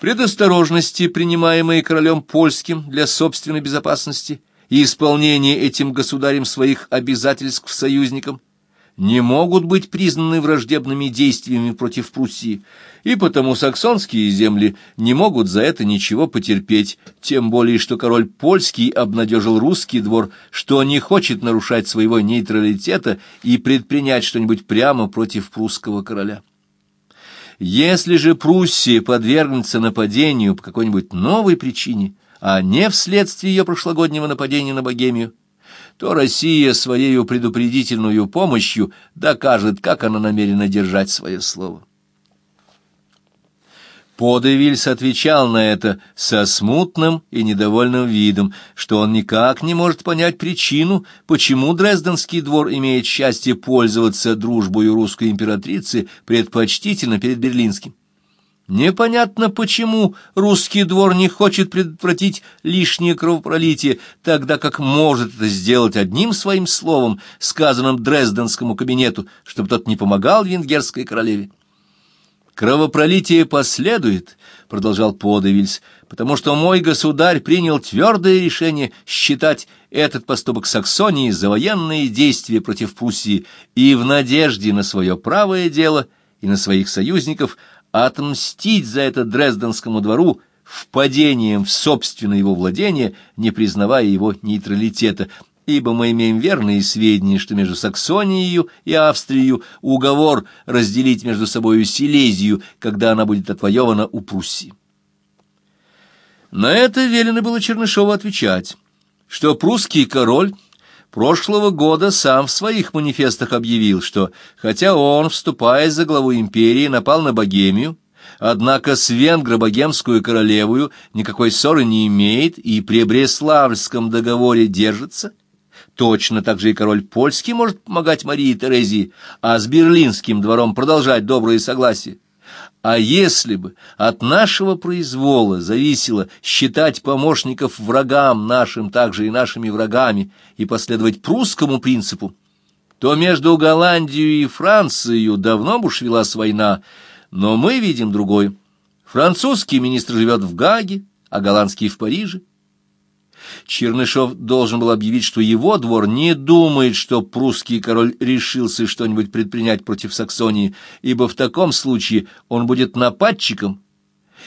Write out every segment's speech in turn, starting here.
Предосторожности, принимаемые королем польским для собственной безопасности и исполнения этим государем своих обязательств союзникам, не могут быть признаны враждебными действиями против Пруссии, и потому саксонские земли не могут за это ничего потерпеть, тем более что король польский обнадежил русский двор, что не хочет нарушать своего нейтралитета и предпринять что-нибудь прямо против прусского короля. Если же Пруссия подвергнется нападению по какой-нибудь новой причине, а не вследствие ее прошлогоднего нападения на Богемию, то Россия своей предупредительную помощью докажет, как она намерена держать свое слово. Подевильс отвечал на это со смутным и недовольным видом, что он никак не может понять причину, почему Дрезденский двор имеет счастье пользоваться дружбой русской императрицы предпочтительно перед берлинским. Непонятно, почему русский двор не хочет предотвратить лишнее кровопролитие, тогда как может это сделать одним своим словом, сказанным Дрезденскому кабинету, чтобы тот не помогал венгерской королеве. «Кровопролитие последует», — продолжал Подовильс, «потому что мой государь принял твердое решение считать этот поступок Саксонии за военные действия против Пруссии и в надежде на свое правое дело и на своих союзников отмстить за это Дрезденскому двору впадением в собственное его владение, не признавая его нейтралитета, ибо мы имеем верные сведения, что между Саксонией и Австрией уговор разделить между собою Силезию, когда она будет отвоевана у Пруссии. На это велено было Чернышову отвечать, что прусский король прошлого года сам в своих манифестах объявил, что, хотя он, вступая за главу империи, напал на Богемию, однако с венгро-богемскую королевою никакой ссоры не имеет и при Бреславском договоре держится, Точно так же и король польский может помогать Марии Терезии, а с берлинским двором продолжать доброе согласие. А если бы от нашего произвола зависело считать помощников врагам нашим также и нашими врагами и последовать прусскому принципу, то между Голландией и Францией давно бы уж велась война, но мы видим другой. Французский министр живет в Гаге, а голландский в Париже. Чернышов должен был объявить, что его двор не думает, что прусский король решился что-нибудь предпринять против Саксонии, ибо в таком случае он будет нападчиком,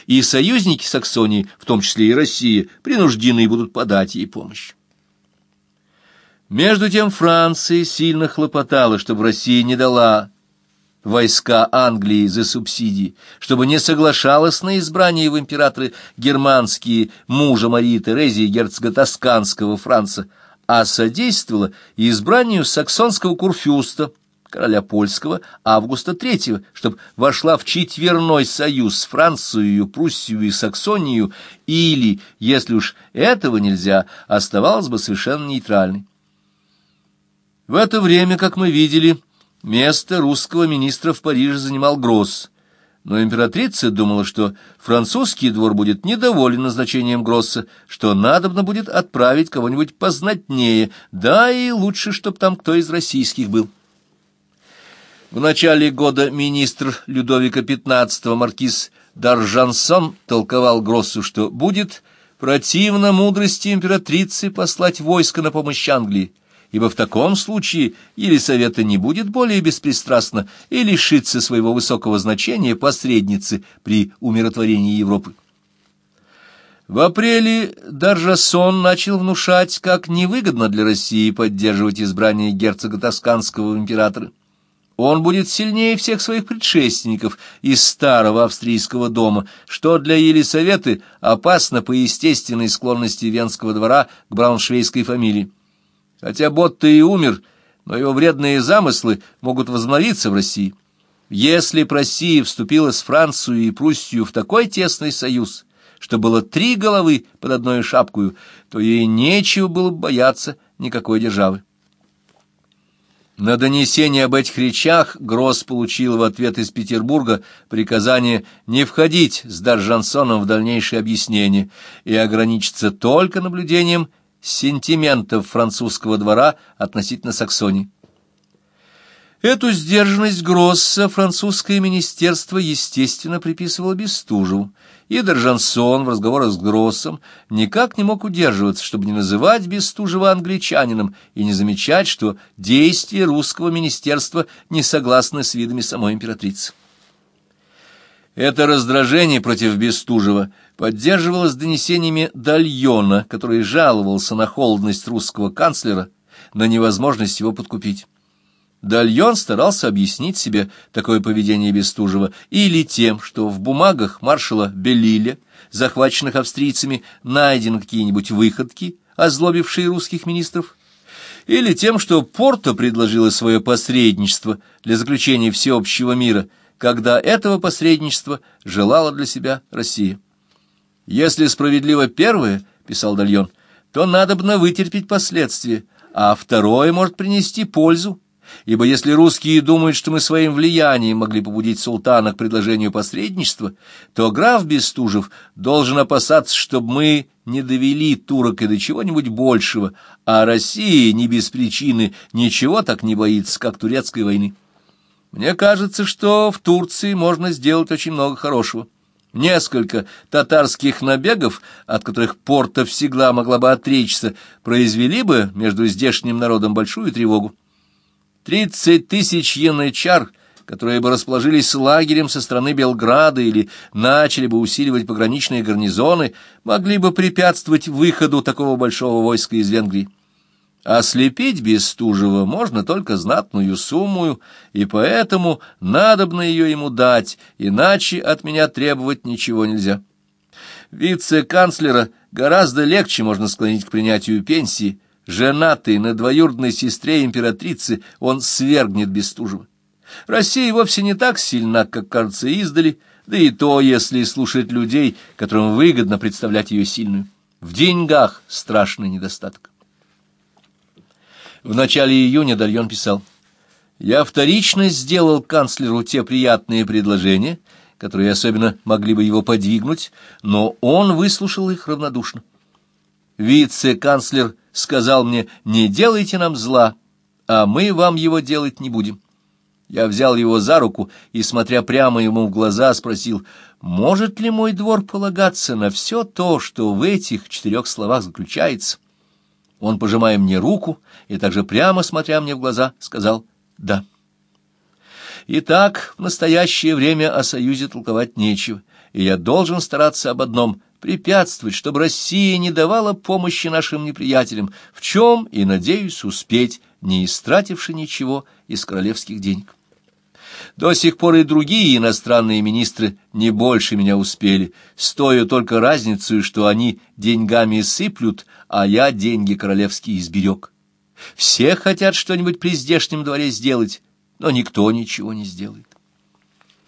и союзники Саксонии, в том числе и Россия, принуждены будут подать ей помощь. Между тем Франция сильно хлопотала, чтобы Россия не дала войска Англии за субсидии, чтобы не соглашалась на избрание в императоры германские мужа Марии Терезии герцога Тосканского Франца, а содействовала избранию саксонского курфюста, короля польского, Августа III, чтобы вошла в четверной союз с Францией, Пруссией и Саксонией, или, если уж этого нельзя, оставалась бы совершенно нейтральной. В это время, как мы видели, Место русского министра в Париже занимал Гросс, но императрица думала, что французский двор будет недоволен назначением Гросса, что надобно будет отправить кого-нибудь познатнее, да и лучше, чтоб там кто из российских был. В начале года министр Людовика XV маркиз Даржансон толковал Гроссу, что будет противно мудрости императрицы послать войско на помощь Англии, ибо в таком случае Елисавета не будет более беспристрастна и лишится своего высокого значения посредницы при умиротворении Европы. В апреле Даржасон начал внушать, как невыгодно для России поддерживать избрание герцога Тосканского императора. Он будет сильнее всех своих предшественников из старого австрийского дома, что для Елисаветы опасно по естественной склонности Венского двора к брауншвейской фамилии. Хотя Ботта и умер, но его вредные замыслы могут возобновиться в России. Если б Россия вступила с Францией и Пруссией в такой тесный союз, что было три головы под одной шапкою, то ей нечего было бы бояться никакой державы. На донесение об этих речах Гросс получил в ответ из Петербурга приказание не входить с Даржансоном в дальнейшее объяснение и ограничиться только наблюдением сентиментов французского двора относительно Саксонии. Эту сдержанность Гросса французское министерство, естественно, приписывало Бестужеву, и Доржансон в разговорах с Гроссом никак не мог удерживаться, чтобы не называть Бестужева англичанином и не замечать, что действия русского министерства не согласны с видами самой императрицы. Это раздражение против Бестужева поддерживалось донесениями Дальона, который жаловался на холодность русского канцлера, на невозможность его подкупить. Дальон старался объяснить себе такое поведение Бестужева или тем, что в бумагах маршала Белиля, захваченных австрийцами, найдены какие-нибудь выходки, озлобившие русских министров, или тем, что Порто предложила свое посредничество для заключения всеобщего мира, когда этого посредничества желала для себя Россия. «Если справедливо первое, — писал Дальон, — то надо бы вытерпеть последствия, а второе может принести пользу ибо если русские думают, что мы своим влиянием могли побудить султана к предложению посредничества, то граф Бестужев должен опасаться, чтобы мы не довели турок и до чего-нибудь большего, а Россия не без причины ничего так не боится, как турецкой войны. Мне кажется, что в Турции можно сделать очень много хорошего. Несколько татарских набегов, от которых порта всегда могла бы отречься, произвели бы между здешним народом большую тревогу. Тридцать тысяч янычар, которые бы расположились лагерем со стороны Белграда или начали бы усиливать пограничные гарнизоны, могли бы препятствовать выходу такого большого войска из Венгрии. Ослепить Бестужева можно только знатную сумму, и поэтому надобно ее ему дать, иначе от меня требовать ничего нельзя. Вице-канцлера гораздо легче можно склонить к принятию пенсии, Женатый на двоюродной сестре императрицы, он свергнет Бестужева. Россия вовсе не так сильна, как кажется издали, да и то, если слушать людей, которым выгодно представлять ее сильную. В деньгах страшный недостаток. В начале июня Дальон писал, «Я вторично сделал канцлеру те приятные предложения, которые особенно могли бы его подвигнуть, но он выслушал их равнодушно. Вице-канцлер сказал мне, не делайте нам зла, а мы вам его делать не будем. Я взял его за руку и, смотря прямо ему в глаза, спросил, может ли мой двор полагаться на все то, что в этих четырех словах заключается. Он, пожимая мне руку и также прямо смотря мне в глаза, сказал «да». Итак, в настоящее время о союзе толковать нечего, и я должен стараться об одном препятствовать, чтобы Россия не давала помощи нашим неприятелям, в чем, и, надеюсь, успеть, не истративши ничего из королевских денег. До сих пор и другие иностранные министры не больше меня успели, стоя только разницей, что они деньгами сыплют, а я деньги королевские изберег. Все хотят что-нибудь при здешнем дворе сделать, но никто ничего не сделает.